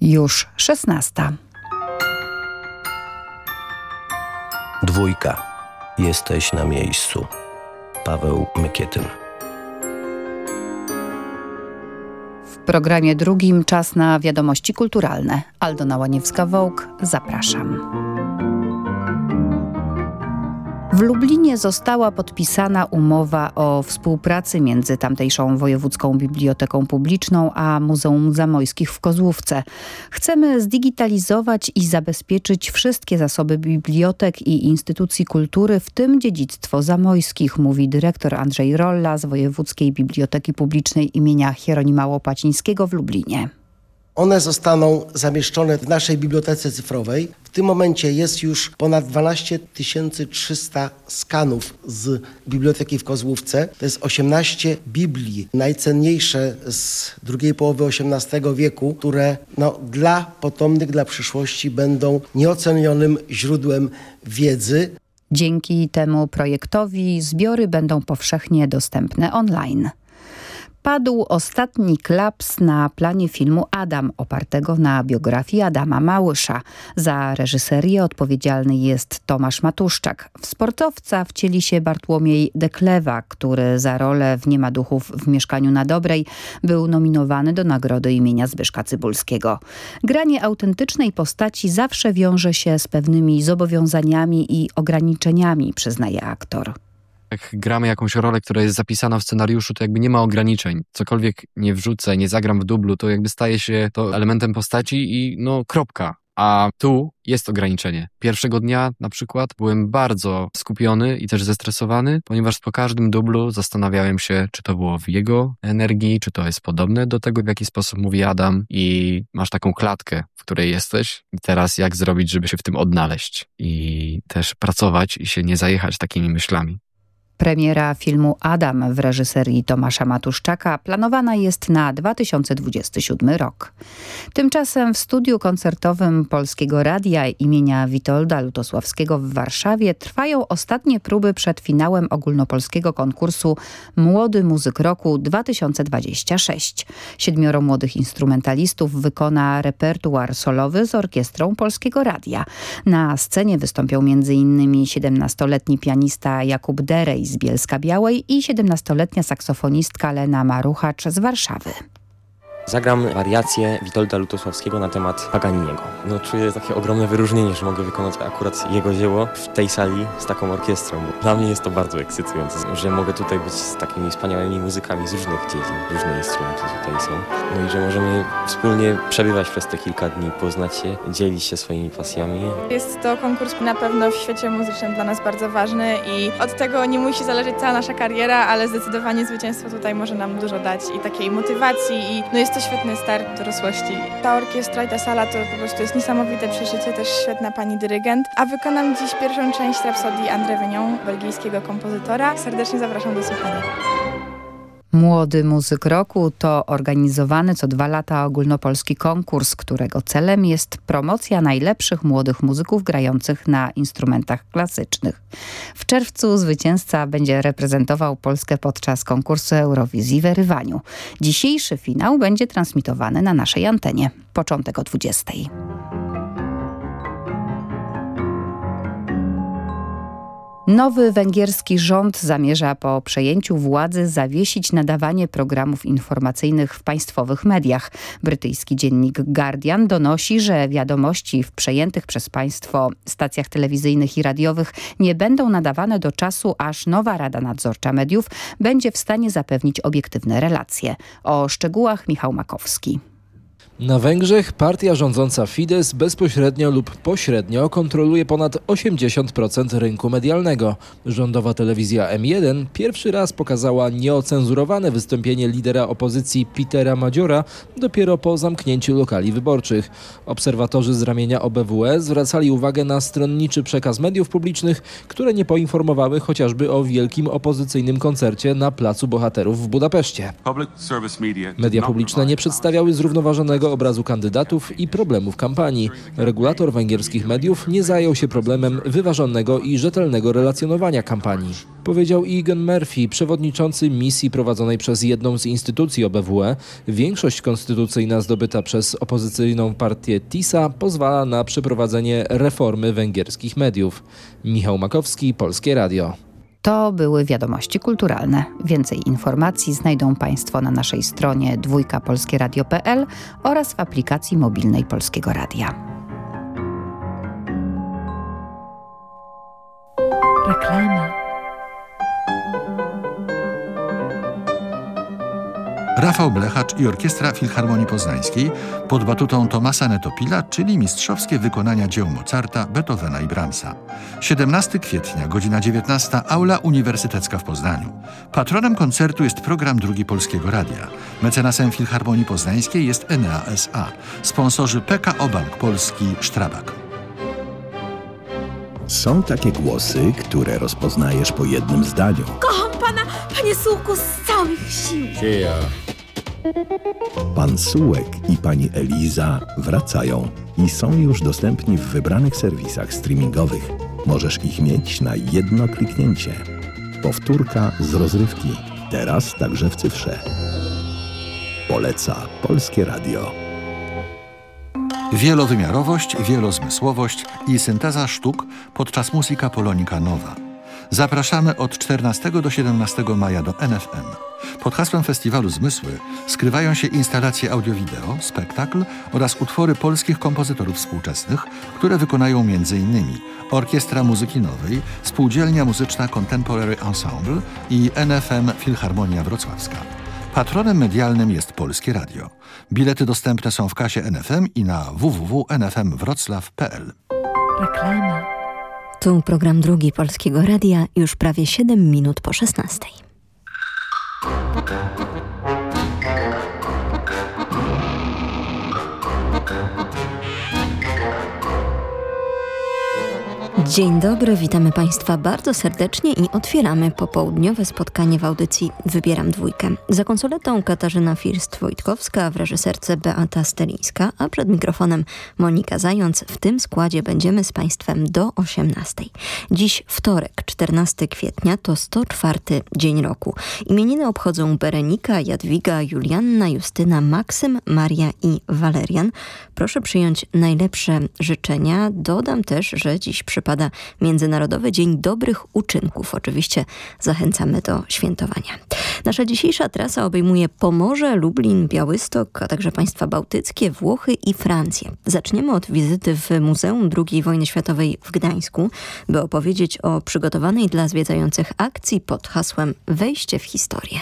Już 16. Dwójka. Jesteś na miejscu. Paweł Mykietyn. W programie drugim czas na wiadomości kulturalne. Aldona Łaniewska-Wołk, zapraszam. W Lublinie została podpisana umowa o współpracy między tamtejszą Wojewódzką Biblioteką Publiczną a Muzeum Zamojskich w Kozłówce. Chcemy zdigitalizować i zabezpieczyć wszystkie zasoby bibliotek i instytucji kultury, w tym dziedzictwo zamojskich, mówi dyrektor Andrzej Rolla z Wojewódzkiej Biblioteki Publicznej imienia Hieronima Łopacińskiego w Lublinie. One zostaną zamieszczone w naszej bibliotece cyfrowej. W tym momencie jest już ponad 12 300 skanów z biblioteki w Kozłówce. To jest 18 Biblii, najcenniejsze z drugiej połowy XVIII wieku, które no, dla potomnych, dla przyszłości będą nieocenionym źródłem wiedzy. Dzięki temu projektowi zbiory będą powszechnie dostępne online padł ostatni klaps na planie filmu Adam, opartego na biografii Adama Małysza. Za reżyserię odpowiedzialny jest Tomasz Matuszczak. W sportowca wcieli się Bartłomiej Deklewa, który za rolę w Nie ma duchów w Mieszkaniu na Dobrej był nominowany do nagrody imienia Zbyszka Cybulskiego. Granie autentycznej postaci zawsze wiąże się z pewnymi zobowiązaniami i ograniczeniami, przyznaje aktor jak gramy jakąś rolę, która jest zapisana w scenariuszu, to jakby nie ma ograniczeń. Cokolwiek nie wrzucę, nie zagram w dublu, to jakby staje się to elementem postaci i no kropka. A tu jest ograniczenie. Pierwszego dnia na przykład byłem bardzo skupiony i też zestresowany, ponieważ po każdym dublu zastanawiałem się, czy to było w jego energii, czy to jest podobne do tego, w jaki sposób mówi Adam i masz taką klatkę, w której jesteś i teraz jak zrobić, żeby się w tym odnaleźć i też pracować i się nie zajechać takimi myślami. Premiera filmu Adam w reżyserii Tomasza Matuszczaka planowana jest na 2027 rok. Tymczasem w studiu koncertowym Polskiego Radia imienia Witolda Lutosławskiego w Warszawie trwają ostatnie próby przed finałem ogólnopolskiego konkursu Młody Muzyk Roku 2026. Siedmioro młodych instrumentalistów wykona repertuar solowy z orkiestrą Polskiego Radia. Na scenie wystąpią m.in. 17-letni pianista Jakub Derej z Bielska Białej i 17-letnia saksofonistka Lena Maruchacz z Warszawy. Zagram wariację Witolda Lutosławskiego na temat Paganiniego. No, czuję takie ogromne wyróżnienie, że mogę wykonać akurat jego dzieło w tej sali z taką orkiestrą. Dla mnie jest to bardzo ekscytujące, że mogę tutaj być z takimi wspaniałymi muzykami z różnych dziedzin, różne instrumenty tutaj są. No i że możemy wspólnie przebywać przez te kilka dni, poznać się, dzielić się swoimi pasjami. Jest to konkurs na pewno w świecie muzycznym dla nas bardzo ważny i od tego nie musi zależeć cała nasza kariera, ale zdecydowanie zwycięstwo tutaj może nam dużo dać i takiej motywacji i no jest to świetny start dorosłości. Ta orkiestra i ta sala to po prostu jest niesamowite przeżycie, też świetna pani dyrygent. A wykonam dziś pierwszą część rapsodii André Vignon, belgijskiego kompozytora. Serdecznie zapraszam do słuchania. Młody Muzyk Roku to organizowany co dwa lata ogólnopolski konkurs, którego celem jest promocja najlepszych młodych muzyków grających na instrumentach klasycznych. W czerwcu zwycięzca będzie reprezentował Polskę podczas konkursu Eurowizji w Erywaniu. Dzisiejszy finał będzie transmitowany na naszej antenie. Początek o 20. Nowy węgierski rząd zamierza po przejęciu władzy zawiesić nadawanie programów informacyjnych w państwowych mediach. Brytyjski dziennik Guardian donosi, że wiadomości w przejętych przez państwo stacjach telewizyjnych i radiowych nie będą nadawane do czasu, aż nowa Rada Nadzorcza Mediów będzie w stanie zapewnić obiektywne relacje. O szczegółach Michał Makowski. Na Węgrzech partia rządząca Fidesz bezpośrednio lub pośrednio kontroluje ponad 80% rynku medialnego. Rządowa telewizja M1 pierwszy raz pokazała nieocenzurowane wystąpienie lidera opozycji Petera Madziora dopiero po zamknięciu lokali wyborczych. Obserwatorzy z ramienia OBWE zwracali uwagę na stronniczy przekaz mediów publicznych, które nie poinformowały chociażby o wielkim opozycyjnym koncercie na Placu Bohaterów w Budapeszcie. Media publiczne nie przedstawiały zrównoważonego obrazu kandydatów i problemów kampanii. Regulator węgierskich mediów nie zajął się problemem wyważonego i rzetelnego relacjonowania kampanii. Powiedział Egan Murphy, przewodniczący misji prowadzonej przez jedną z instytucji OBWE. Większość konstytucyjna zdobyta przez opozycyjną partię TISA pozwala na przeprowadzenie reformy węgierskich mediów. Michał Makowski, Polskie Radio. To były wiadomości kulturalne. Więcej informacji znajdą Państwo na naszej stronie dwójkapolskieradio.pl oraz w aplikacji mobilnej Polskiego Radia. Rafał Blechacz i Orkiestra Filharmonii Poznańskiej pod batutą Tomasa Netopila, czyli mistrzowskie wykonania dzieł Mozarta, Beethovena i Brahmsa. 17 kwietnia, godzina 19, Aula Uniwersytecka w Poznaniu. Patronem koncertu jest program Drugi Polskiego Radia. Mecenasem Filharmonii Poznańskiej jest Enea S.A. Sponsorzy PKO Bank Polski Sztrabak. Są takie głosy, które rozpoznajesz po jednym zdaniu. Kocham pana, panie Sułku, z całych sił. Pan Sułek i pani Eliza wracają i są już dostępni w wybranych serwisach streamingowych. Możesz ich mieć na jedno kliknięcie. Powtórka z rozrywki. Teraz także w cyfrze. Poleca Polskie Radio. Wielowymiarowość, wielozmysłowość i synteza sztuk podczas Muzyka Polonika Nowa. Zapraszamy od 14 do 17 maja do NFM. Pod hasłem festiwalu Zmysły skrywają się instalacje audio-wideo, spektakl oraz utwory polskich kompozytorów współczesnych, które wykonają m.in. Orkiestra Muzyki Nowej, Spółdzielnia Muzyczna Contemporary Ensemble i NFM Filharmonia Wrocławska. Patronem medialnym jest Polskie Radio. Bilety dostępne są w kasie NFM i na www.nfmwroclaw.pl. Reklama. Tu program drugi Polskiego Radia, już prawie 7 minut po 16. Dzień dobry, witamy Państwa bardzo serdecznie i otwieramy popołudniowe spotkanie w audycji Wybieram Dwójkę. Za konsoletą Katarzyna First-Wojtkowska, w reżyserce Beata Stelińska, a przed mikrofonem Monika Zając. W tym składzie będziemy z Państwem do 18. Dziś wtorek, 14 kwietnia, to 104 dzień roku. Imieniny obchodzą Berenika, Jadwiga, Julianna, Justyna, Maksym, Maria i Walerian. Proszę przyjąć najlepsze życzenia. Dodam też, że dziś przypada Międzynarodowy Dzień Dobrych Uczynków. Oczywiście zachęcamy do świętowania. Nasza dzisiejsza trasa obejmuje Pomorze, Lublin, Białystok, a także państwa bałtyckie, Włochy i Francję. Zaczniemy od wizyty w Muzeum II wojny światowej w Gdańsku, by opowiedzieć o przygotowanej dla zwiedzających akcji pod hasłem Wejście w historię.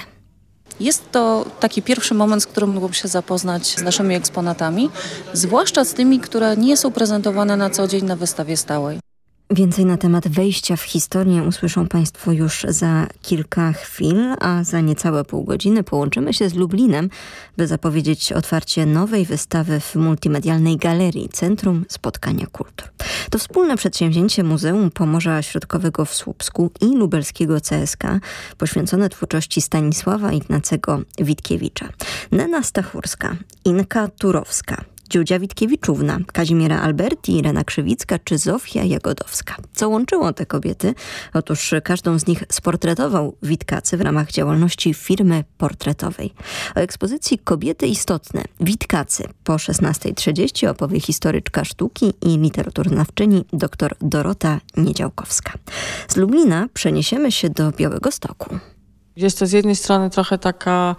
Jest to taki pierwszy moment, z którym mogą się zapoznać z naszymi eksponatami, zwłaszcza z tymi, które nie są prezentowane na co dzień na wystawie stałej. Więcej na temat wejścia w historię usłyszą Państwo już za kilka chwil, a za niecałe pół godziny połączymy się z Lublinem, by zapowiedzieć otwarcie nowej wystawy w multimedialnej galerii Centrum Spotkania Kultur. To wspólne przedsięwzięcie Muzeum Pomorza Środkowego w Słupsku i lubelskiego CSK poświęcone twórczości Stanisława Ignacego Witkiewicza. Nena Stachurska, Inka Turowska, Dziudzia Witkiewiczówna, Kazimiera Alberti, Irena Krzywicka czy Zofia Jagodowska. Co łączyło te kobiety? Otóż każdą z nich sportretował Witkacy w ramach działalności firmy portretowej. O ekspozycji Kobiety Istotne Witkacy po 16.30 opowie historyczka sztuki i literaturoznawczyni dr Dorota Niedziałkowska. Z Lublina przeniesiemy się do Białego Stoku. Jest to z jednej strony trochę taka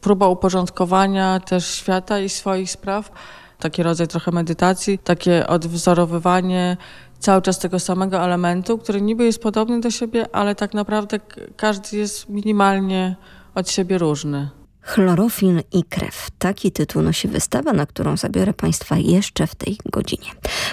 próba uporządkowania też świata i swoich spraw, taki rodzaj trochę medytacji, takie odwzorowywanie cały czas tego samego elementu, który niby jest podobny do siebie, ale tak naprawdę każdy jest minimalnie od siebie różny. Chlorofil i krew. Taki tytuł nosi wystawa, na którą zabiorę Państwa jeszcze w tej godzinie.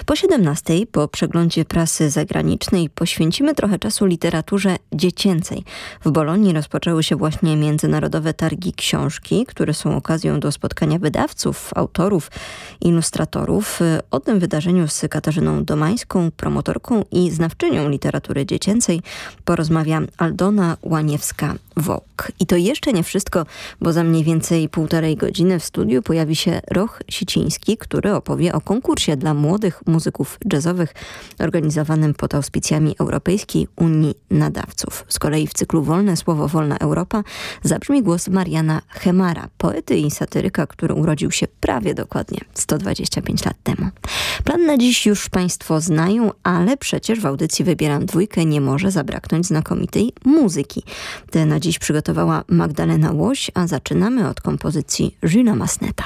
Po 17, po przeglądzie prasy zagranicznej, poświęcimy trochę czasu literaturze dziecięcej. W Bolonii rozpoczęły się właśnie międzynarodowe targi książki, które są okazją do spotkania wydawców, autorów, ilustratorów. O tym wydarzeniu z Katarzyną Domańską, promotorką i znawczynią literatury dziecięcej porozmawia Aldona Łaniewska-Wołk. I to jeszcze nie wszystko, bo za mniej więcej półtorej godziny w studiu pojawi się Roch Siciński, który opowie o konkursie dla młodych muzyków jazzowych organizowanym pod auspicjami Europejskiej Unii Nadawców. Z kolei w cyklu Wolne Słowo Wolna Europa zabrzmi głos Mariana Chemara, poety i satyryka, który urodził się prawie dokładnie 125 lat temu. Plan na dziś już Państwo znają, ale przecież w audycji Wybieram Dwójkę nie może zabraknąć znakomitej muzyki. Te na dziś przygotowała Magdalena Łoś, a zaczynamy od kompozycji Jules Masneta.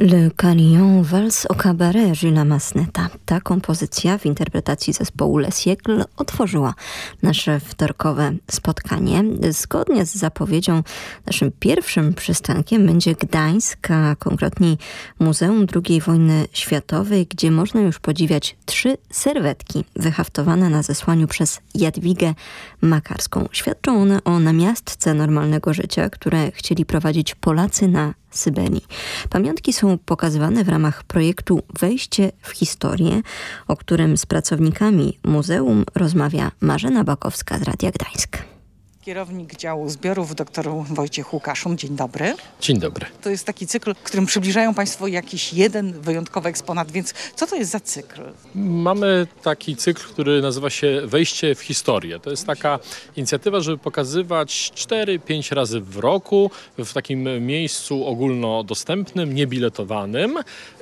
Le Carillon Vals au Cabaret Gilles Masneta. Ta kompozycja w interpretacji zespołu Le Siècle otworzyła nasze wtorkowe spotkanie. Zgodnie z zapowiedzią naszym pierwszym przystankiem będzie Gdańsk, a konkretniej Muzeum II wojny światowej, gdzie można już podziwiać trzy serwetki wyhaftowane na zesłaniu przez Jadwigę Makarską. Świadczą one o namiastce normalnego życia, które chcieli prowadzić Polacy na Syberii. Pamiątki są pokazywane w ramach projektu Wejście w historię, o którym z pracownikami muzeum rozmawia Marzena Bakowska z Radia Gdańsk. Kierownik działu zbiorów dr Wojciech Łukaszum. Dzień dobry. Dzień dobry. To jest taki cykl, którym przybliżają Państwo jakiś jeden wyjątkowy eksponat, więc co to jest za cykl? Mamy taki cykl, który nazywa się Wejście w historię. To jest taka inicjatywa, żeby pokazywać 4-5 razy w roku w takim miejscu ogólnodostępnym, niebiletowanym,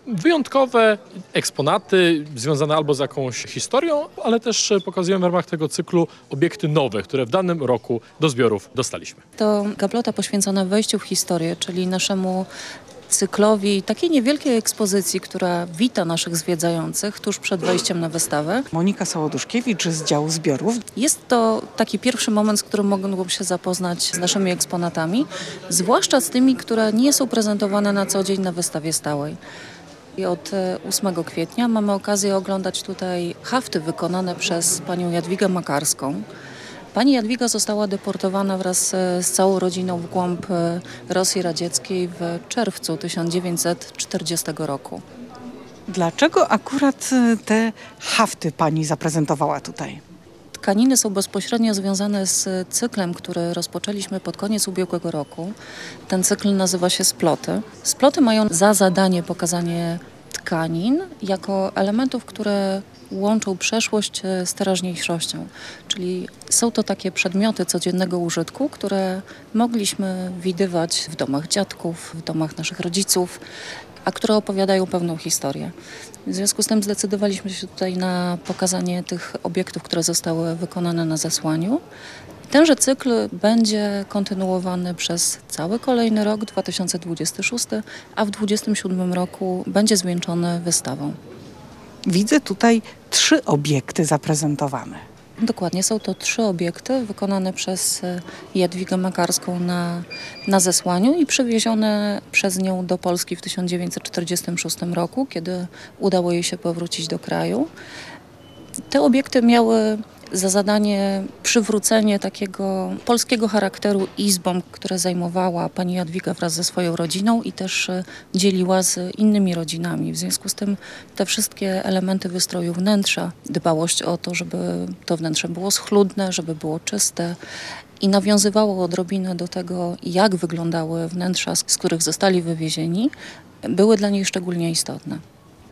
wyjątkowe eksponaty związane albo z jakąś historią, ale też pokazujemy w ramach tego cyklu obiekty nowe, które w danym roku do zbiorów dostaliśmy. To gablota poświęcona wejściu w historię, czyli naszemu cyklowi takiej niewielkiej ekspozycji, która wita naszych zwiedzających tuż przed wejściem na wystawę. Monika Sołoduszkiewicz z działu zbiorów. Jest to taki pierwszy moment, z którym mogą się zapoznać z naszymi eksponatami, zwłaszcza z tymi, które nie są prezentowane na co dzień na wystawie stałej. I od 8 kwietnia mamy okazję oglądać tutaj hafty wykonane przez panią Jadwigę Makarską. Pani Jadwiga została deportowana wraz z całą rodziną w głąb Rosji Radzieckiej w czerwcu 1940 roku. Dlaczego akurat te hafty pani zaprezentowała tutaj? Tkaniny są bezpośrednio związane z cyklem, który rozpoczęliśmy pod koniec ubiegłego roku. Ten cykl nazywa się Sploty. Sploty mają za zadanie pokazanie tkanin jako elementów, które łączą przeszłość z teraźniejszością. Czyli są to takie przedmioty codziennego użytku, które mogliśmy widywać w domach dziadków, w domach naszych rodziców, a które opowiadają pewną historię. W związku z tym zdecydowaliśmy się tutaj na pokazanie tych obiektów, które zostały wykonane na zesłaniu. Tenże cykl będzie kontynuowany przez cały kolejny rok 2026, a w 2027 roku będzie zwieńczony wystawą. Widzę tutaj trzy obiekty zaprezentowane. Dokładnie, są to trzy obiekty wykonane przez Jadwigę Makarską na, na zesłaniu i przywiezione przez nią do Polski w 1946 roku, kiedy udało jej się powrócić do kraju. Te obiekty miały za zadanie przywrócenie takiego polskiego charakteru izbom, które zajmowała pani Jadwiga wraz ze swoją rodziną i też dzieliła z innymi rodzinami. W związku z tym te wszystkie elementy wystroju wnętrza, dbałość o to, żeby to wnętrze było schludne, żeby było czyste, i nawiązywało odrobinę do tego, jak wyglądały wnętrza, z których zostali wywiezieni, były dla niej szczególnie istotne.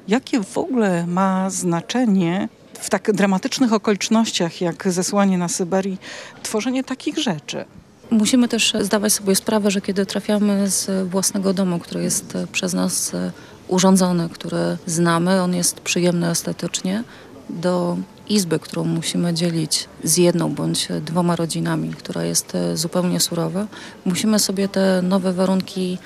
Jakie w ogóle ma znaczenie w tak dramatycznych okolicznościach jak zesłanie na Syberii tworzenie takich rzeczy? Musimy też zdawać sobie sprawę, że kiedy trafiamy z własnego domu, który jest przez nas urządzony, który znamy, on jest przyjemny estetycznie, do izby, którą musimy dzielić z jedną bądź dwoma rodzinami, która jest zupełnie surowa, musimy sobie te nowe warunki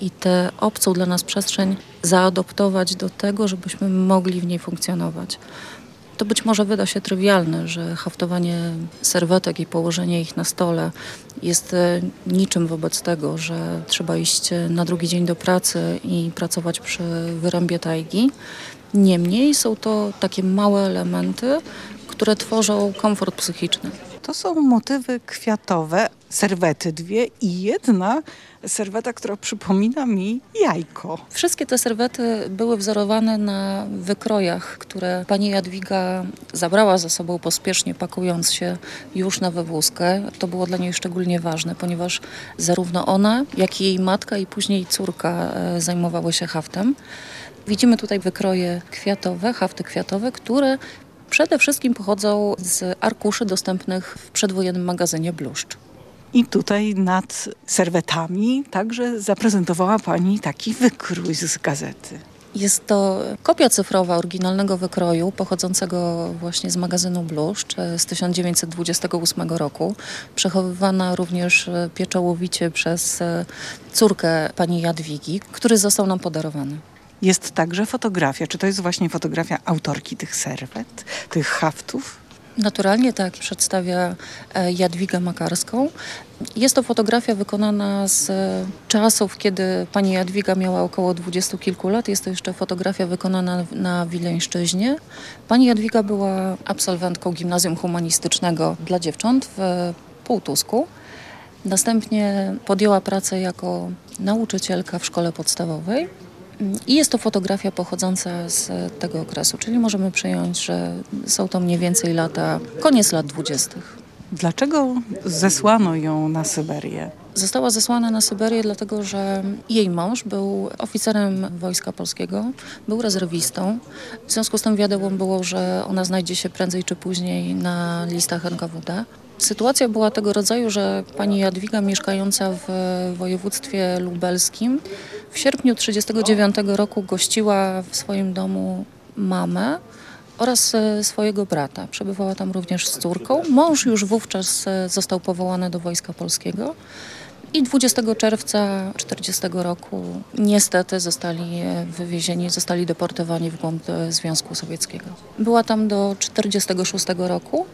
i tę obcą dla nas przestrzeń zaadoptować do tego, żebyśmy mogli w niej funkcjonować. To być może wyda się trywialne, że haftowanie serwetek i położenie ich na stole jest niczym wobec tego, że trzeba iść na drugi dzień do pracy i pracować przy wyrębie tajgi. Niemniej są to takie małe elementy, które tworzą komfort psychiczny. To są motywy kwiatowe, serwety dwie i jedna serweta, która przypomina mi jajko. Wszystkie te serwety były wzorowane na wykrojach, które pani Jadwiga zabrała ze sobą pospiesznie, pakując się już na wywózkę. To było dla niej szczególnie ważne, ponieważ zarówno ona, jak i jej matka i później córka zajmowały się haftem. Widzimy tutaj wykroje kwiatowe, hafty kwiatowe, które przede wszystkim pochodzą z arkuszy dostępnych w przedwojennym magazynie Bluszcz. I tutaj nad serwetami także zaprezentowała Pani taki wykrój z gazety. Jest to kopia cyfrowa oryginalnego wykroju pochodzącego właśnie z magazynu Bluszcz z 1928 roku, przechowywana również pieczołowicie przez córkę pani Jadwigi, który został nam podarowany. Jest także fotografia. Czy to jest właśnie fotografia autorki tych serwet, tych haftów? Naturalnie tak, przedstawia e, Jadwigę Makarską. Jest to fotografia wykonana z czasów, kiedy pani Jadwiga miała około dwudziestu kilku lat. Jest to jeszcze fotografia wykonana na Wileńszczyźnie. Pani Jadwiga była absolwentką gimnazjum humanistycznego dla dziewcząt w Półtusku. Następnie podjęła pracę jako nauczycielka w szkole podstawowej. I jest to fotografia pochodząca z tego okresu, czyli możemy przyjąć, że są to mniej więcej lata, koniec lat dwudziestych. Dlaczego zesłano ją na Syberię? Została zesłana na Syberię dlatego, że jej mąż był oficerem Wojska Polskiego, był rezerwistą. W związku z tym wiadomo było, że ona znajdzie się prędzej czy później na listach NKWD. Sytuacja była tego rodzaju, że pani Jadwiga mieszkająca w województwie lubelskim w sierpniu 1939 roku gościła w swoim domu mamę oraz e, swojego brata. Przebywała tam również z córką. Mąż już wówczas e, został powołany do Wojska Polskiego. I 20 czerwca 1940 roku niestety zostali e, wywiezieni, zostali deportowani w głąb Związku Sowieckiego. Była tam do 1946 roku.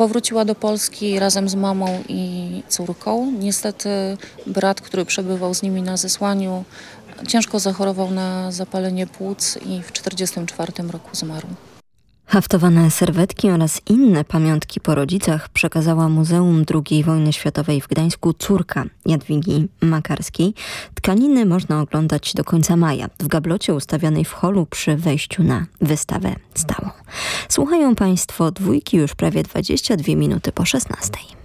Powróciła do Polski razem z mamą i córką. Niestety brat, który przebywał z nimi na zesłaniu, ciężko zachorował na zapalenie płuc i w 1944 roku zmarł. Haftowane serwetki oraz inne pamiątki po rodzicach przekazała Muzeum II Wojny Światowej w Gdańsku córka Jadwigi Makarskiej. Tkaniny można oglądać do końca maja w gablocie ustawionej w holu przy wejściu na wystawę stałą. Słuchają Państwo dwójki już prawie 22 minuty po 16.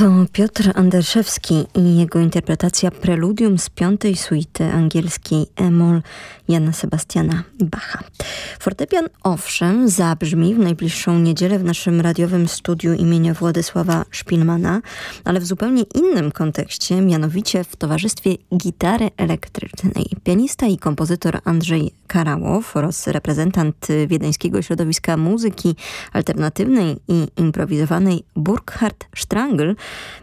To Piotr Anderszewski i jego interpretacja preludium z piątej suity angielskiej Emol Jana Sebastiana Bacha. Fortepian owszem zabrzmi w najbliższą niedzielę w naszym radiowym studiu imienia Władysława Szpilmana, ale w zupełnie innym kontekście, mianowicie w towarzystwie gitary elektrycznej. Pianista i kompozytor Andrzej Karałow oraz reprezentant wiedeńskiego środowiska muzyki alternatywnej i improwizowanej Burkhard Strangl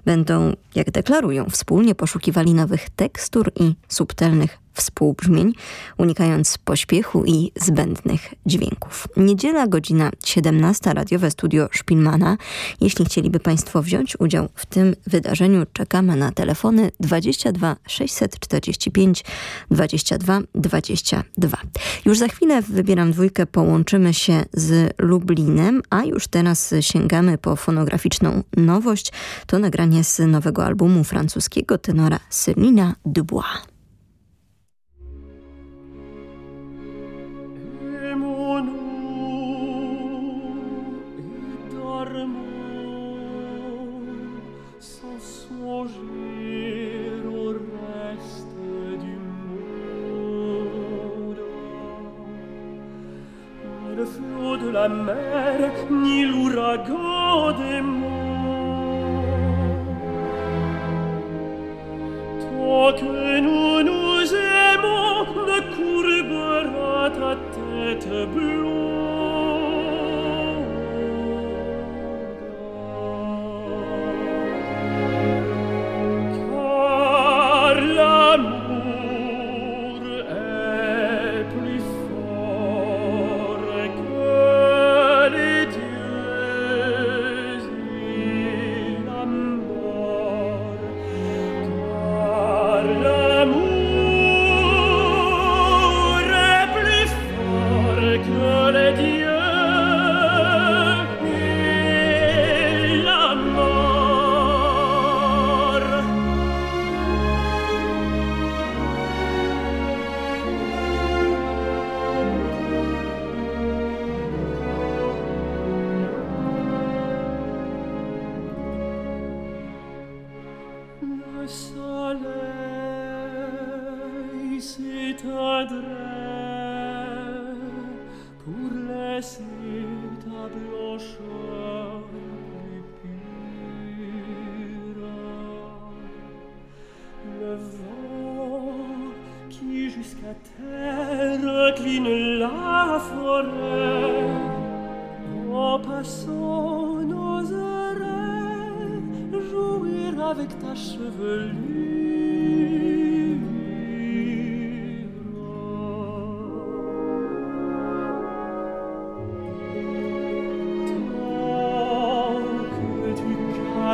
będą, jak deklarują, wspólnie poszukiwali nowych tekstur i subtelnych współbrzmień, unikając pośpiechu i zbędnych dźwięków. Niedziela, godzina 17, radiowe studio Szpilmana. Jeśli chcieliby Państwo wziąć udział w tym wydarzeniu, czekamy na telefony 22 645 22 22. Już za chwilę wybieram dwójkę, połączymy się z Lublinem, a już teraz sięgamy po fonograficzną nowość. To nagranie z nowego albumu francuskiego tenora Cyrina Dubois. la mer ni l'ouragan des mots Toi que nous nous aimons ne courbera ta tête bleue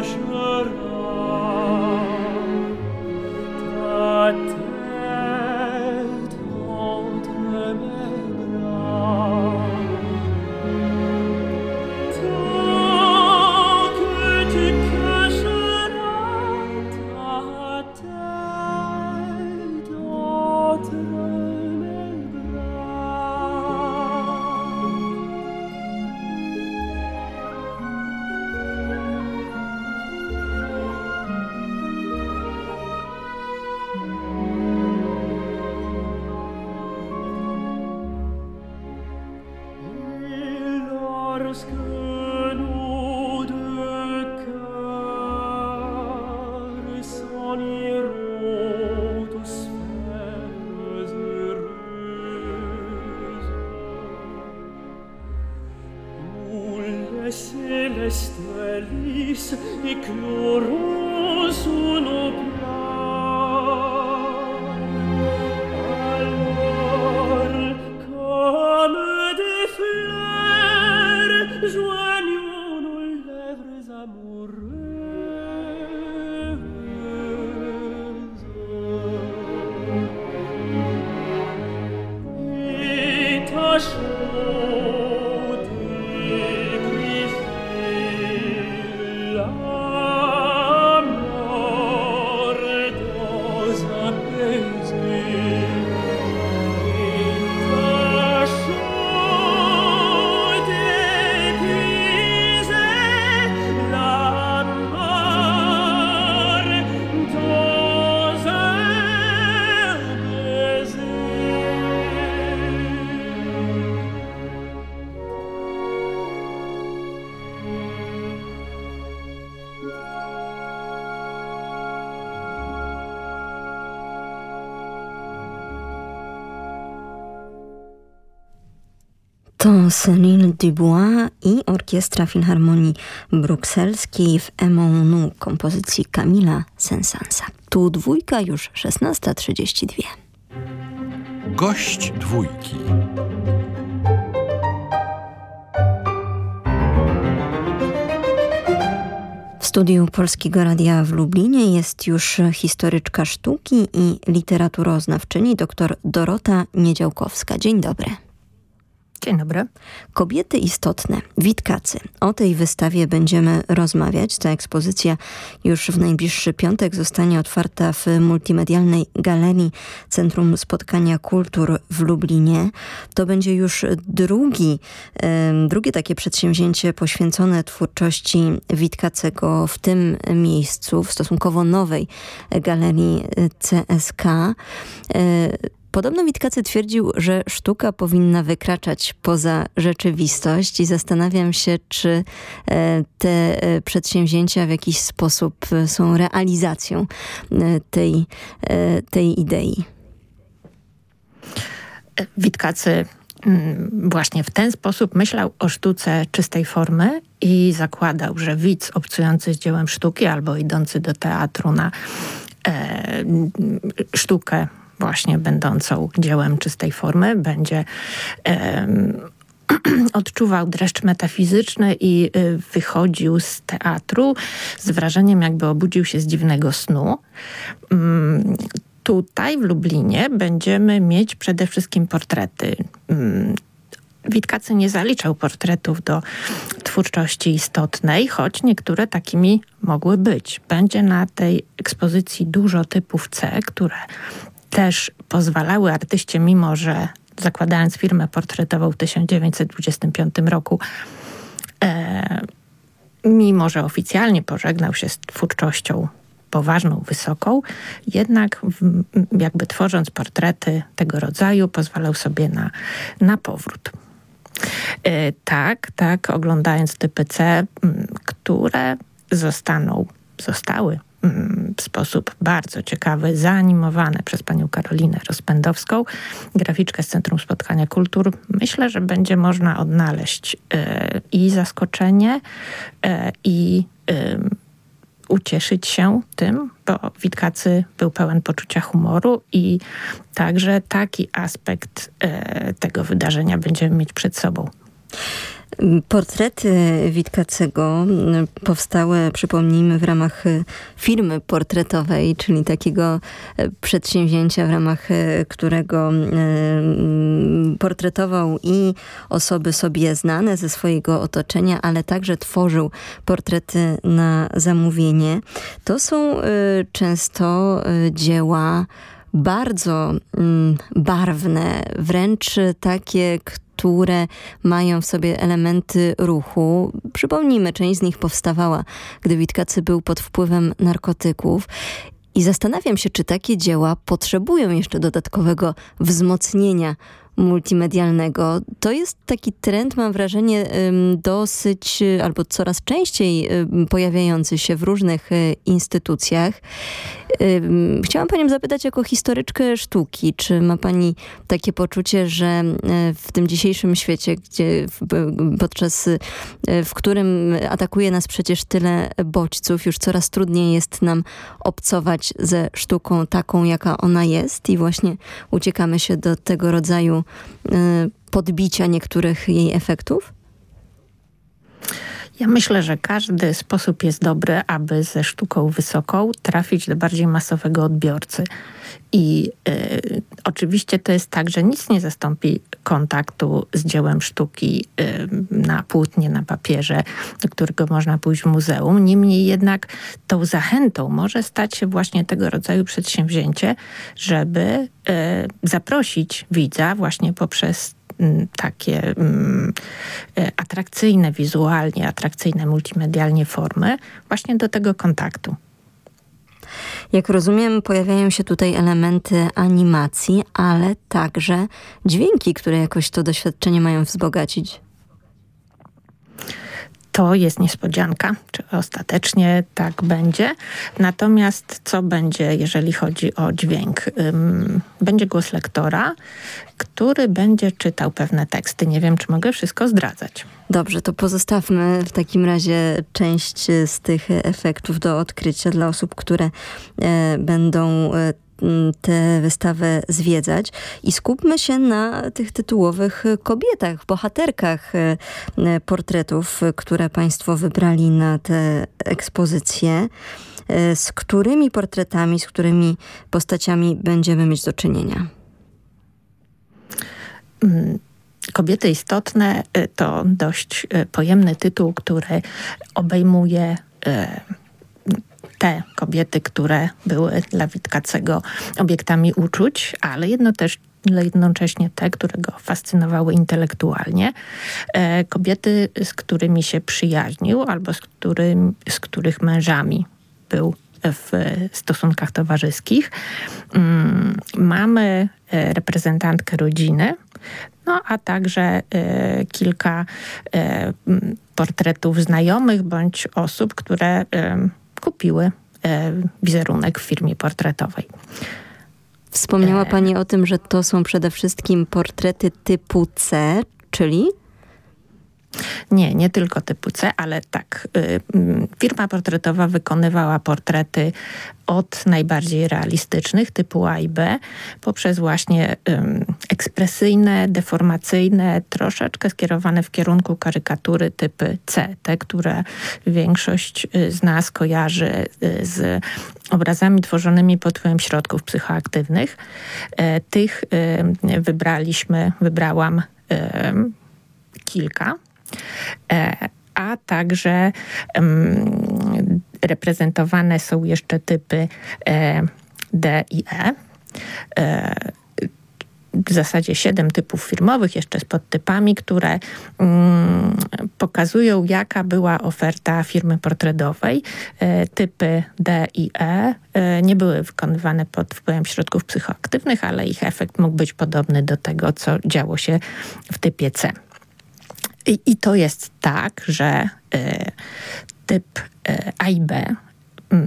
taşlar To Cyril Dubois i Orkiestra Filharmonii Brukselskiej w Emonu kompozycji Kamila Sensansa. Tu dwójka już 16.32. Gość dwójki. W studiu Polskiego Radia w Lublinie jest już historyczka sztuki i literaturoznawczyni dr Dorota Niedziałkowska. Dzień dobry. Dzień dobry. Kobiety istotne, Witkacy. O tej wystawie będziemy rozmawiać. Ta ekspozycja już w najbliższy piątek zostanie otwarta w multimedialnej galerii Centrum Spotkania Kultur w Lublinie. To będzie już drugi, drugie takie przedsięwzięcie poświęcone twórczości Witkacego w tym miejscu, w stosunkowo nowej galerii CSK. Podobno Witkacy twierdził, że sztuka powinna wykraczać poza rzeczywistość i zastanawiam się, czy e, te e, przedsięwzięcia w jakiś sposób e, są realizacją tej, tej idei. Witkacy mm, właśnie w ten sposób myślał o sztuce czystej formy i zakładał, że widz obcujący z dziełem sztuki albo idący do teatru na e, sztukę właśnie będącą dziełem czystej formy, będzie um, odczuwał dreszcz metafizyczny i y, wychodził z teatru z wrażeniem, jakby obudził się z dziwnego snu. Um, tutaj w Lublinie będziemy mieć przede wszystkim portrety. Um, Witkacy nie zaliczał portretów do twórczości istotnej, choć niektóre takimi mogły być. Będzie na tej ekspozycji dużo typów C, które też pozwalały artyście, mimo że zakładając firmę portretową w 1925 roku, e, mimo że oficjalnie pożegnał się z twórczością poważną, wysoką, jednak w, jakby tworząc portrety tego rodzaju pozwalał sobie na, na powrót. E, tak, tak, oglądając typy C, które zostaną, zostały w sposób bardzo ciekawy, zaanimowane przez panią Karolinę Rozpędowską, graficzkę z Centrum Spotkania Kultur. Myślę, że będzie można odnaleźć e, i zaskoczenie, e, i ucieszyć się tym, bo Witkacy był pełen poczucia humoru i także taki aspekt e, tego wydarzenia będziemy mieć przed sobą. Portrety Witkacego powstały, przypomnijmy, w ramach e, firmy portretowej, czyli takiego e, przedsięwzięcia, w ramach e, którego portretował i osoby sobie znane ze swojego otoczenia, ale także tworzył portrety na zamówienie. To są często dzieła bardzo barwne, wręcz takie, które mają w sobie elementy ruchu. Przypomnijmy, część z nich powstawała, gdy Witkacy był pod wpływem narkotyków. I zastanawiam się, czy takie dzieła potrzebują jeszcze dodatkowego wzmocnienia multimedialnego. To jest taki trend, mam wrażenie, dosyć albo coraz częściej pojawiający się w różnych e, instytucjach. Chciałam panią zapytać jako historyczkę sztuki, czy ma pani takie poczucie, że e, w tym dzisiejszym świecie, gdzie podczas, w którym atakuje nas przecież tyle bodźców, już coraz trudniej jest nam obcować ze sztuką taką, jaka ona jest i właśnie uciekamy się do tego rodzaju Y, podbicia niektórych jej efektów? Ja myślę, że każdy sposób jest dobry, aby ze sztuką wysoką trafić do bardziej masowego odbiorcy. I y, oczywiście to jest tak, że nic nie zastąpi kontaktu z dziełem sztuki y, na płótnie, na papierze, do którego można pójść w muzeum. Niemniej jednak tą zachętą może stać się właśnie tego rodzaju przedsięwzięcie, żeby y, zaprosić widza właśnie poprzez takie mm, y, atrakcyjne wizualnie, atrakcyjne multimedialnie formy właśnie do tego kontaktu. Jak rozumiem, pojawiają się tutaj elementy animacji, ale także dźwięki, które jakoś to doświadczenie mają wzbogacić. To jest niespodzianka, czy ostatecznie tak będzie. Natomiast co będzie, jeżeli chodzi o dźwięk? Będzie głos lektora, który będzie czytał pewne teksty. Nie wiem, czy mogę wszystko zdradzać. Dobrze, to pozostawmy w takim razie część z tych efektów do odkrycia dla osób, które e, będą e, tę wystawę zwiedzać i skupmy się na tych tytułowych kobietach, bohaterkach e, portretów, które Państwo wybrali na tę ekspozycję. E, z którymi portretami, z którymi postaciami będziemy mieć do czynienia? Mm, kobiety istotne e, to dość pojemny tytuł, który obejmuje te kobiety, które były dla Witkacego obiektami uczuć, ale jedno też jednocześnie te, które go fascynowały intelektualnie. E, kobiety, z którymi się przyjaźnił albo z, którym, z których mężami był w stosunkach towarzyskich. Mm, mamy e, reprezentantkę rodziny, no a także e, kilka portretów znajomych bądź osób, które kupiły e, wizerunek w firmie portretowej. Wspomniała e, Pani o tym, że to są przede wszystkim portrety typu C, czyli nie, nie tylko typu C, ale tak. Y, mm, firma portretowa wykonywała portrety od najbardziej realistycznych typu A i B, poprzez właśnie ekspresyjne, deformacyjne, troszeczkę skierowane w kierunku karykatury typy C, te, które większość y, z nas kojarzy y, z obrazami tworzonymi pod wpływem środków psychoaktywnych. E, tych wybraliśmy, wybrałam kilka. E, a także reprezentowane są jeszcze typy e, D i E. e w zasadzie siedem typów firmowych, jeszcze z podtypami, które mm, pokazują, jaka była oferta firmy portretowej. E, typy D i E, e nie były wykonywane pod wpływem środków psychoaktywnych, ale ich efekt mógł być podobny do tego, co działo się w typie C. I, i to jest tak, że y, typ y, A i B y,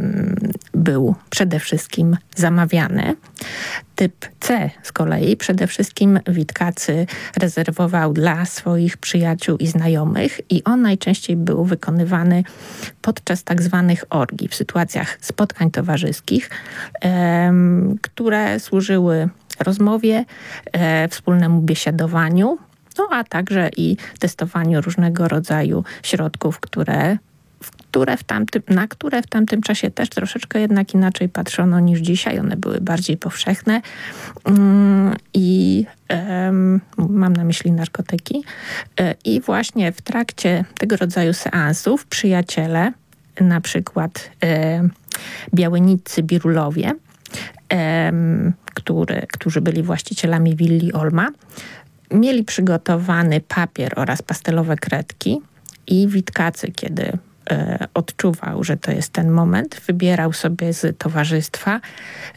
był przede wszystkim zamawiany. Typ C z kolei przede wszystkim Witkacy rezerwował dla swoich przyjaciół i znajomych i on najczęściej był wykonywany podczas tak zwanych orgii, w sytuacjach spotkań towarzyskich, które służyły rozmowie, e, wspólnemu biesiadowaniu, no a także i testowaniu różnego rodzaju środków, które które w tamtym, na które w tamtym czasie też troszeczkę jednak inaczej patrzono niż dzisiaj. One były bardziej powszechne mm, i um, mam na myśli narkotyki. E, I właśnie w trakcie tego rodzaju seansów przyjaciele, na przykład e, białyniccy birulowie, e, który, którzy byli właścicielami willi Olma, mieli przygotowany papier oraz pastelowe kredki i Witkacy, kiedy e, odczuwał, że to jest ten moment, wybierał sobie z towarzystwa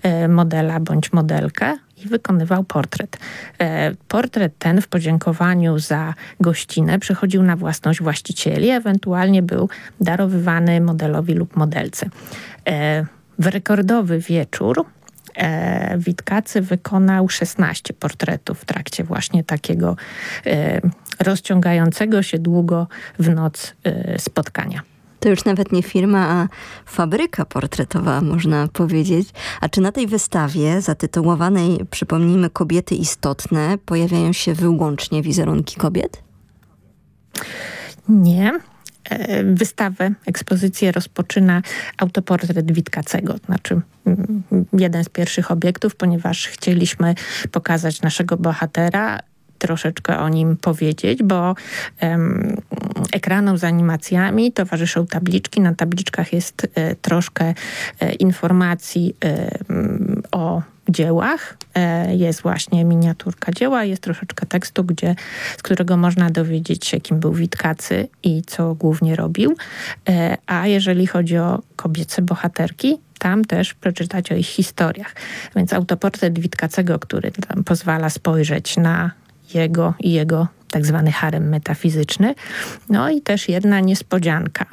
e, modela bądź modelkę i wykonywał portret. E, portret ten w podziękowaniu za gościnę przechodził na własność właścicieli, ewentualnie był darowywany modelowi lub modelce. W rekordowy wieczór e, Witkacy wykonał 16 portretów w trakcie właśnie takiego e, rozciągającego się długo w noc e, spotkania. To już nawet nie firma, a fabryka portretowa, można powiedzieć. A czy na tej wystawie zatytułowanej, przypomnijmy, Kobiety istotne, pojawiają się wyłącznie wizerunki kobiet? Nie. E, wystawę, ekspozycję rozpoczyna autoportret Witkacego, znaczy mm, jeden z pierwszych obiektów, ponieważ chcieliśmy pokazać naszego bohatera, troszeczkę o nim powiedzieć, bo um, ekranom z animacjami towarzyszą tabliczki. Na tabliczkach jest e, troszkę e, informacji o dziełach. E, jest właśnie miniaturka dzieła, jest troszeczkę tekstu, gdzie, z którego można dowiedzieć się, kim był Witkacy i co głównie robił. E, a jeżeli chodzi o kobiece bohaterki, tam też przeczytać o ich historiach. Więc autoportret Witkacego, który pozwala spojrzeć na jego i jego tak zwany harem metafizyczny. No i też jedna niespodzianka,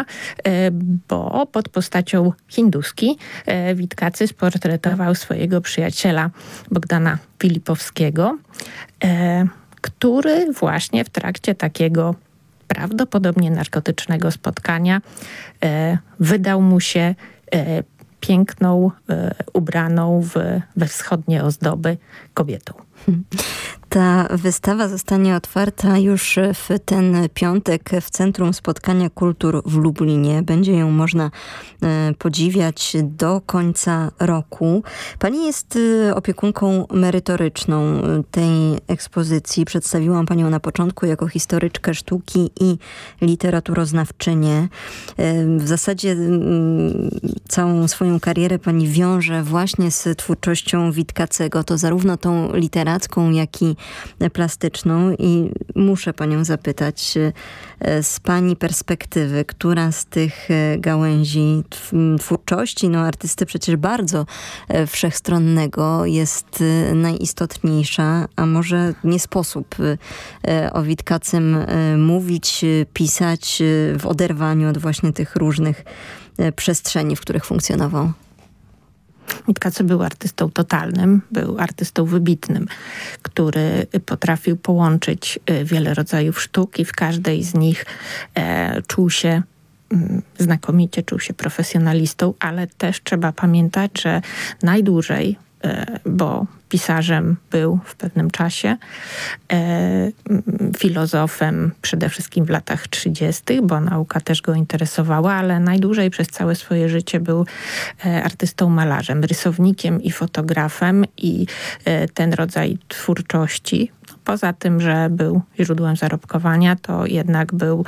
e, bo pod postacią hinduski e, Witkacy sportretował swojego przyjaciela Bogdana Filipowskiego, e, który właśnie w trakcie takiego prawdopodobnie narkotycznego spotkania wydał mu się piękną, ubraną w, we wschodnie ozdoby kobietą. Ta wystawa zostanie otwarta już w ten piątek w Centrum Spotkania Kultur w Lublinie. Będzie ją można e, podziwiać do końca roku. Pani jest e, opiekunką merytoryczną e, tej ekspozycji. Przedstawiłam Panią na początku jako historyczkę sztuki i literaturoznawczynię. W zasadzie całą swoją karierę Pani wiąże właśnie z twórczością Witkacego. To zarówno tą literacką, jak i plastyczną i muszę panią zapytać e, z pani perspektywy, która z tych e, gałęzi twórczości, no artysty przecież bardzo e, wszechstronnego jest najistotniejsza, a może nie sposób o Witkacym mówić, pisać w oderwaniu od właśnie tych różnych przestrzeni, w których funkcjonował? Mitkacy był artystą totalnym, był artystą wybitnym, który potrafił połączyć y, wiele rodzajów sztuki. W każdej z nich e, czuł się mm, znakomicie, czuł się profesjonalistą, ale też trzeba pamiętać, że najdłużej E, bo pisarzem był w pewnym czasie, e, filozofem przede wszystkim w latach 30., bo nauka też go interesowała, ale najdłużej przez całe swoje życie był e, artystą malarzem, rysownikiem i fotografem i ten rodzaj twórczości, poza tym, że był źródłem zarobkowania, to jednak był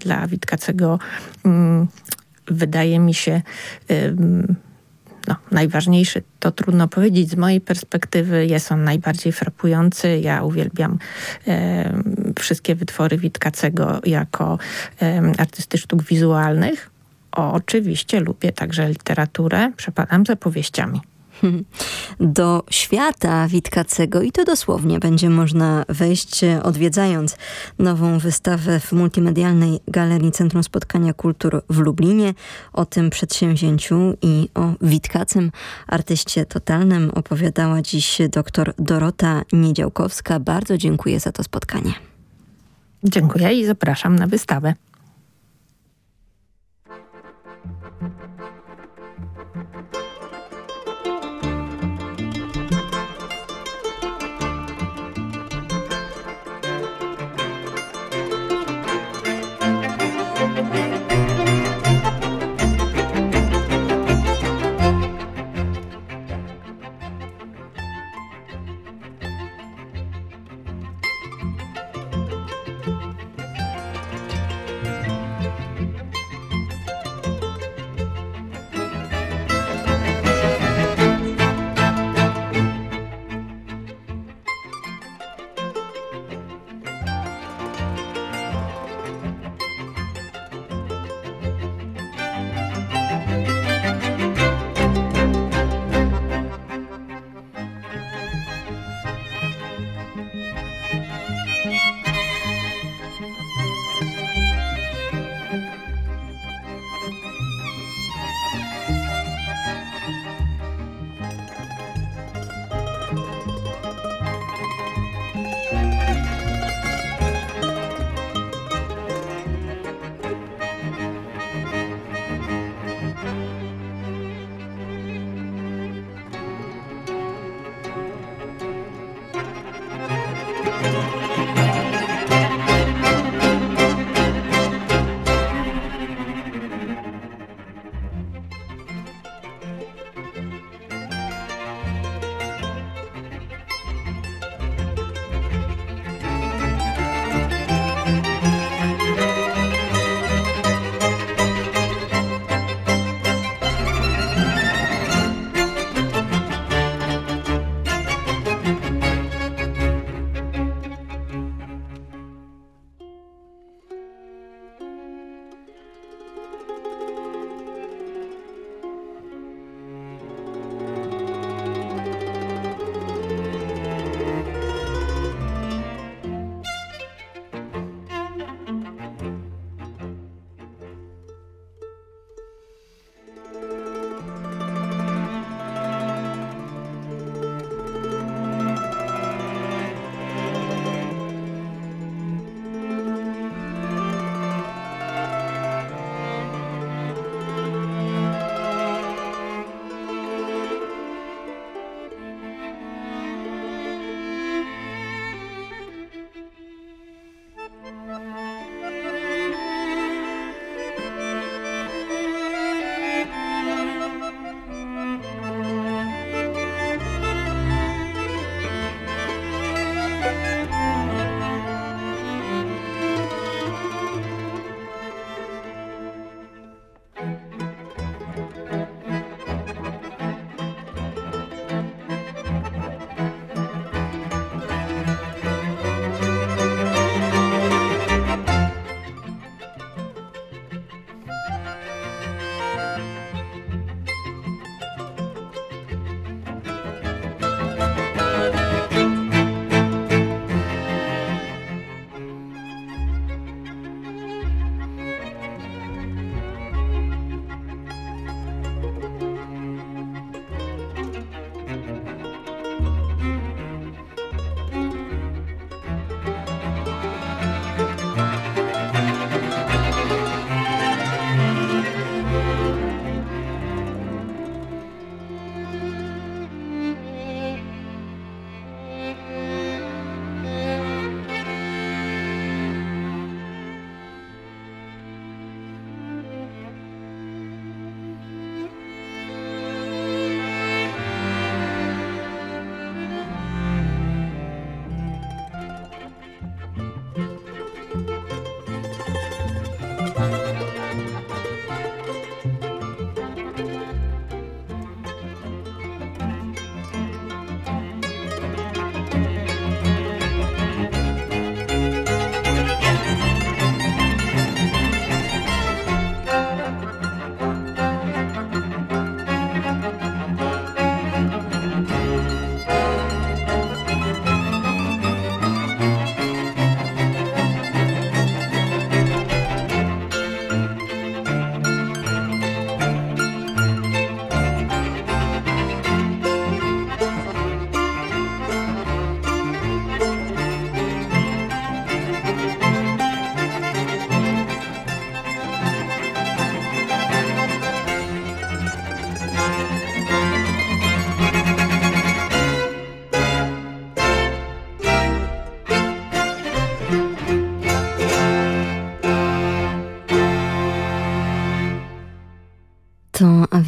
dla Witkacego, mm, wydaje mi się, no, najważniejszy, to trudno powiedzieć. Z mojej perspektywy jest on najbardziej frapujący. Ja uwielbiam e, wszystkie wytwory Witkacego jako e, artysty sztuk wizualnych. O, oczywiście lubię także literaturę. Przepadam za powieściami. Do świata Witkacego i to dosłownie będzie można wejść odwiedzając nową wystawę w multimedialnej Galerii Centrum Spotkania Kultur w Lublinie. O tym przedsięwzięciu i o Witkacym, artyście totalnym opowiadała dziś dr Dorota Niedziałkowska. Bardzo dziękuję za to spotkanie. Dziękuję i zapraszam na wystawę.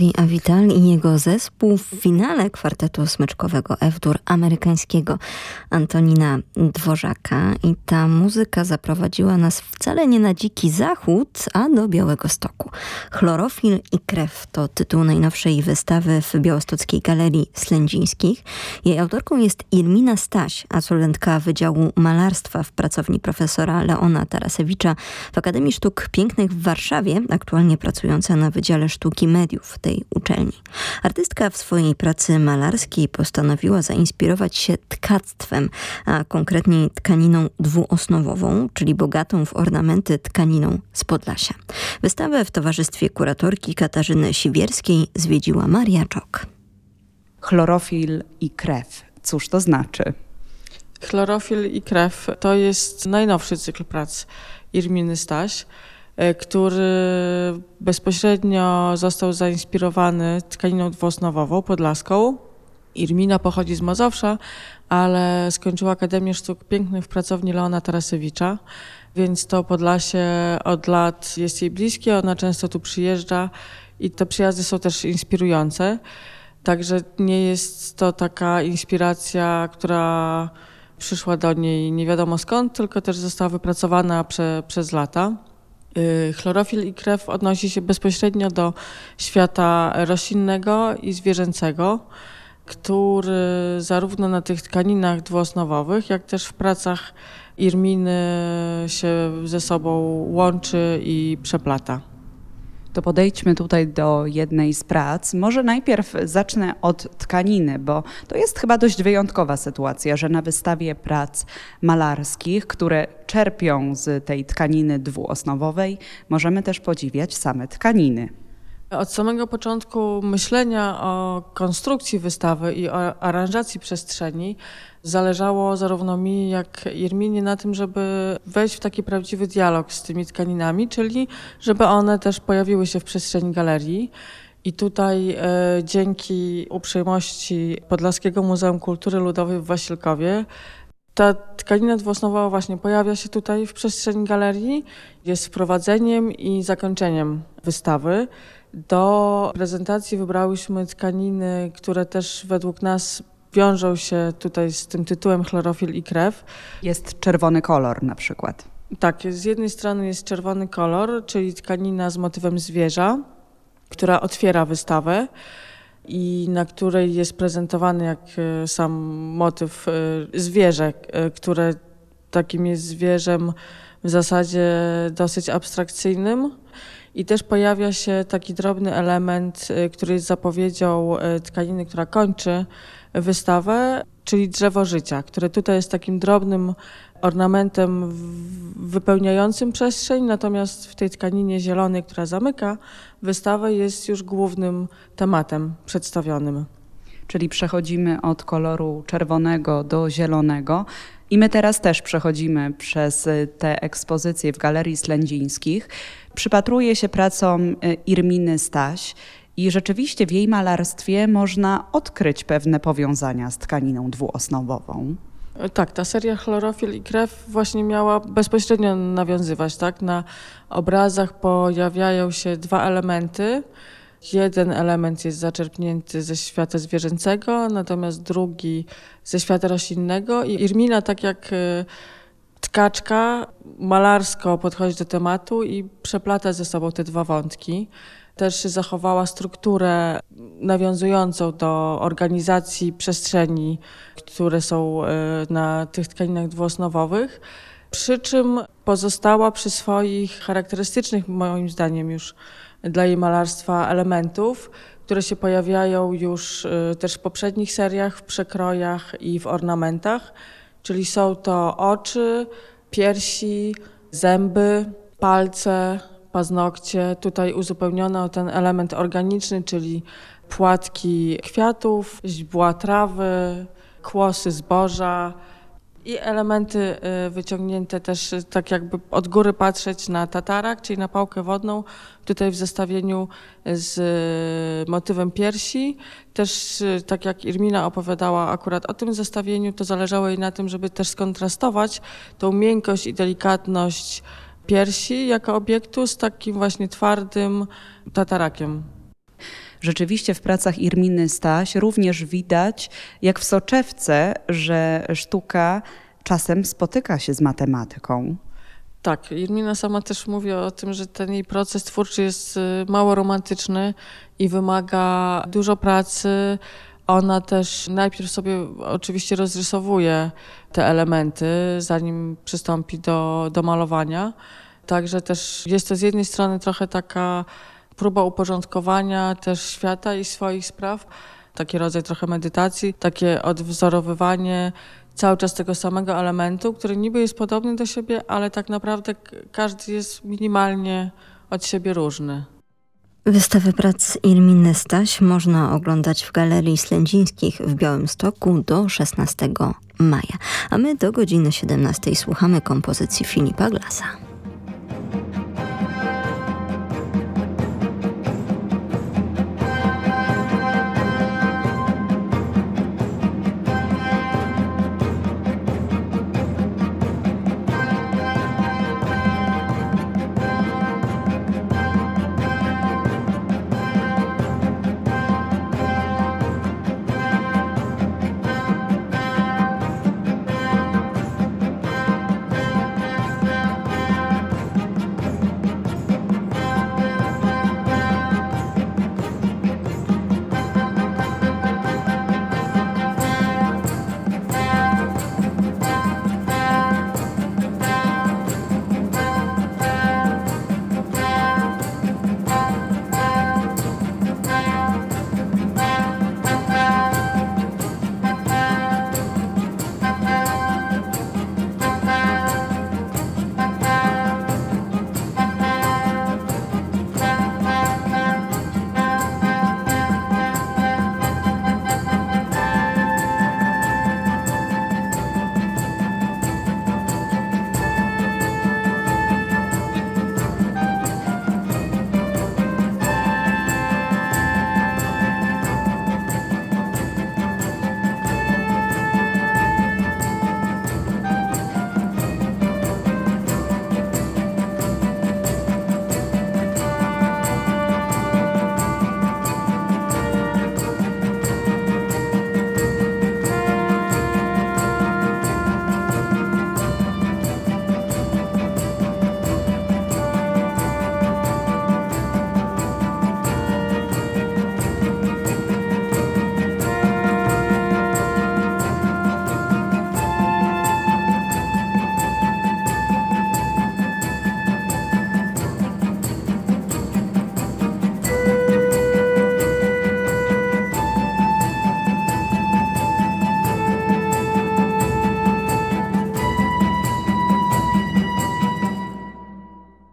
Avi Avital i jego zespół w finale kwartetu smyczkowego F-dur amerykańskiego Antonina Dworzaka. I ta muzyka zaprowadziła nas wcale nie na dziki zachód, a do Białego Stoku. Chlorofil i krew to tytuł najnowszej wystawy w Białostockiej Galerii Slędzińskich. Jej autorką jest Irmina Staś, absolwentka Wydziału Malarstwa w pracowni profesora Leona Tarasewicza w Akademii Sztuk Pięknych w Warszawie, aktualnie pracująca na Wydziale Sztuki Mediów tej uczelni. Artystka w swojej pracy malarskiej postanowiła zainspirować się tkactwem, a konkretniej tkaniną dwuosnowową, czyli bogatą w ornamenty tkaniną z Podlasia. Wystawę w towarzystwie kuratorki Katarzyny Siwierskiej zwiedziła Maria Czok. Chlorofil i krew. Cóż to znaczy? Chlorofil i krew to jest najnowszy cykl prac Irminy Staś, który bezpośrednio został zainspirowany tkaniną dwuosnowową podlaską. Irmina pochodzi z Mazowsza, ale skończyła Akademię Sztuk Pięknych w pracowni Leona Tarasewicza, więc to Podlasie od lat jest jej bliskie, ona często tu przyjeżdża i te przyjazdy są też inspirujące. Także nie jest to taka inspiracja, która przyszła do niej nie wiadomo skąd, tylko też została wypracowana prze, przez lata. Y, chlorofil i krew odnosi się bezpośrednio do świata roślinnego i zwierzęcego, który zarówno na tych tkaninach dwuosnowowych, jak też w pracach Irminy się ze sobą łączy i przeplata. To podejdźmy tutaj do jednej z prac. Może najpierw zacznę od tkaniny, bo to jest chyba dość wyjątkowa sytuacja, że na wystawie prac malarskich, które czerpią z tej tkaniny dwuosnowowej, możemy też podziwiać same tkaniny. Od samego początku myślenia o konstrukcji wystawy i o aranżacji przestrzeni zależało zarówno mi, jak Irminie na tym, żeby wejść w taki prawdziwy dialog z tymi tkaninami, czyli żeby one też pojawiły się w przestrzeni galerii. I tutaj e, dzięki uprzejmości Podlaskiego Muzeum Kultury Ludowej w Wasilkowie ta tkanina dwuosnowowa właśnie pojawia się tutaj w przestrzeni galerii, jest wprowadzeniem i zakończeniem wystawy. Do prezentacji wybrałyśmy tkaniny, które też według nas wiążą się tutaj z tym tytułem chlorofil i krew. Jest czerwony kolor na przykład. Tak, z jednej strony jest czerwony kolor, czyli tkanina z motywem zwierza, która otwiera wystawę i na której jest prezentowany jak e, sam motyw e, zwierzę, e, które takim jest zwierzem w zasadzie dosyć abstrakcyjnym. I też pojawia się taki drobny element, który jest zapowiedzią tkaniny, która kończy wystawę, czyli drzewo życia, które tutaj jest takim drobnym ornamentem wypełniającym przestrzeń, natomiast w tej tkaninie zielonej, która zamyka wystawę, jest już głównym tematem przedstawionym. Czyli przechodzimy od koloru czerwonego do zielonego. I my teraz też przechodzimy przez te ekspozycje w Galerii Slędzińskich. Przypatruję się pracom y, Irminy Staś. I rzeczywiście w jej malarstwie można odkryć pewne powiązania z tkaniną dwuosnowową. Tak, ta seria Chlorofil i krew właśnie miała bezpośrednio nawiązywać. Tak? Na obrazach pojawiają się dwa elementy. Jeden element jest zaczerpnięty ze świata zwierzęcego, natomiast drugi ze świata roślinnego. I Irmina, tak jak y, tkaczka, malarsko podchodzi do tematu i przeplata ze sobą te dwa wątki też zachowała strukturę nawiązującą do organizacji przestrzeni, które są e, na tych tkaninach dwuosnowowych, przy czym pozostała przy swoich charakterystycznych, moim zdaniem już dla jej malarstwa elementów, które się pojawiają już e, też w poprzednich seriach, w przekrojach i w ornamentach, czyli są to oczy, piersi, zęby, palce, paznokcie. Tutaj uzupełniono o ten element organiczny, czyli płatki kwiatów, źdźbła trawy, kłosy zboża i elementy y, wyciągnięte też tak jakby od góry patrzeć na tatarak, czyli na pałkę wodną, tutaj w zestawieniu z y, motywem piersi. Też y, tak jak Irmina opowiadała akurat o tym zestawieniu, to zależało jej na tym, żeby też skontrastować tą miękkość i delikatność piersi jako obiektu z takim właśnie twardym tatarakiem. Rzeczywiście w pracach Irminy Staś również widać, jak w soczewce, że sztuka czasem spotyka się z matematyką. Tak, Irmina sama też mówi o tym, że ten jej proces twórczy jest y, mało romantyczny i wymaga dużo pracy. Ona też najpierw sobie oczywiście rozrysowuje te elementy, zanim przystąpi do, do malowania. Także też jest to z jednej strony trochę taka próba uporządkowania też świata i swoich spraw, taki rodzaj trochę medytacji, takie odwzorowywanie cały czas tego samego elementu, który niby jest podobny do siebie, ale tak naprawdę każdy jest minimalnie od siebie różny. Wystawę prac Irminy Staś można oglądać w Galerii Slędzińskich w Białymstoku do 16 maja. A my do godziny 17 słuchamy kompozycji Filipa Glasa.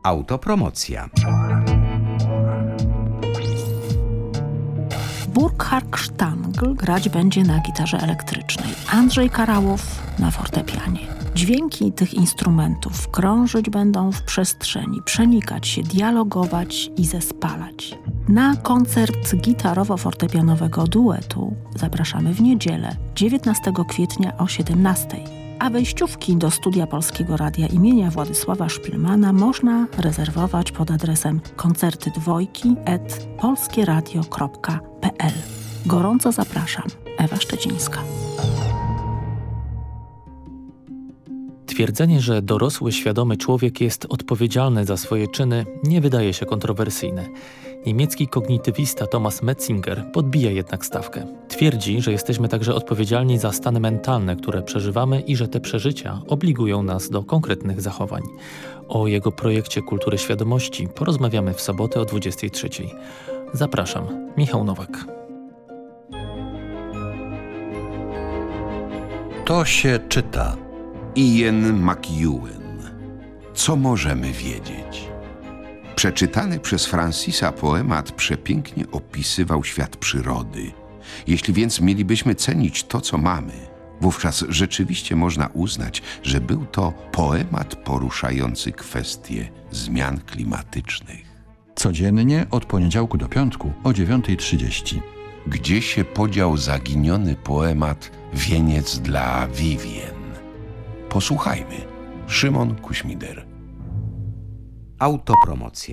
Autopromocja. Burkhard Sztangl grać będzie na gitarze elektrycznej, Andrzej Karałow na fortepianie. Dźwięki tych instrumentów krążyć będą w przestrzeni, przenikać się, dialogować i zespalać. Na koncert gitarowo-fortepianowego duetu zapraszamy w niedzielę 19 kwietnia o 17 a wejściówki do studia Polskiego Radia imienia Władysława Szpilmana można rezerwować pod adresem koncerty dwojki et polskieradio.pl. Gorąco zapraszam. Ewa Szczecińska. Twierdzenie, że dorosły, świadomy człowiek jest odpowiedzialny za swoje czyny, nie wydaje się kontrowersyjne. Niemiecki kognitywista Thomas Metzinger podbija jednak stawkę. Twierdzi, że jesteśmy także odpowiedzialni za stany mentalne, które przeżywamy i że te przeżycia obligują nas do konkretnych zachowań. O jego projekcie Kultury Świadomości porozmawiamy w sobotę o 23. Zapraszam, Michał Nowak. To się czyta. Ian McEwen. Co możemy wiedzieć? Przeczytany przez Francisa poemat przepięknie opisywał świat przyrody. Jeśli więc mielibyśmy cenić to, co mamy, wówczas rzeczywiście można uznać, że był to poemat poruszający kwestie zmian klimatycznych. Codziennie od poniedziałku do piątku o 9.30. Gdzie się podział zaginiony poemat Wieniec dla Vivien? Posłuchajmy. Szymon Kuśmider. Autopromocja.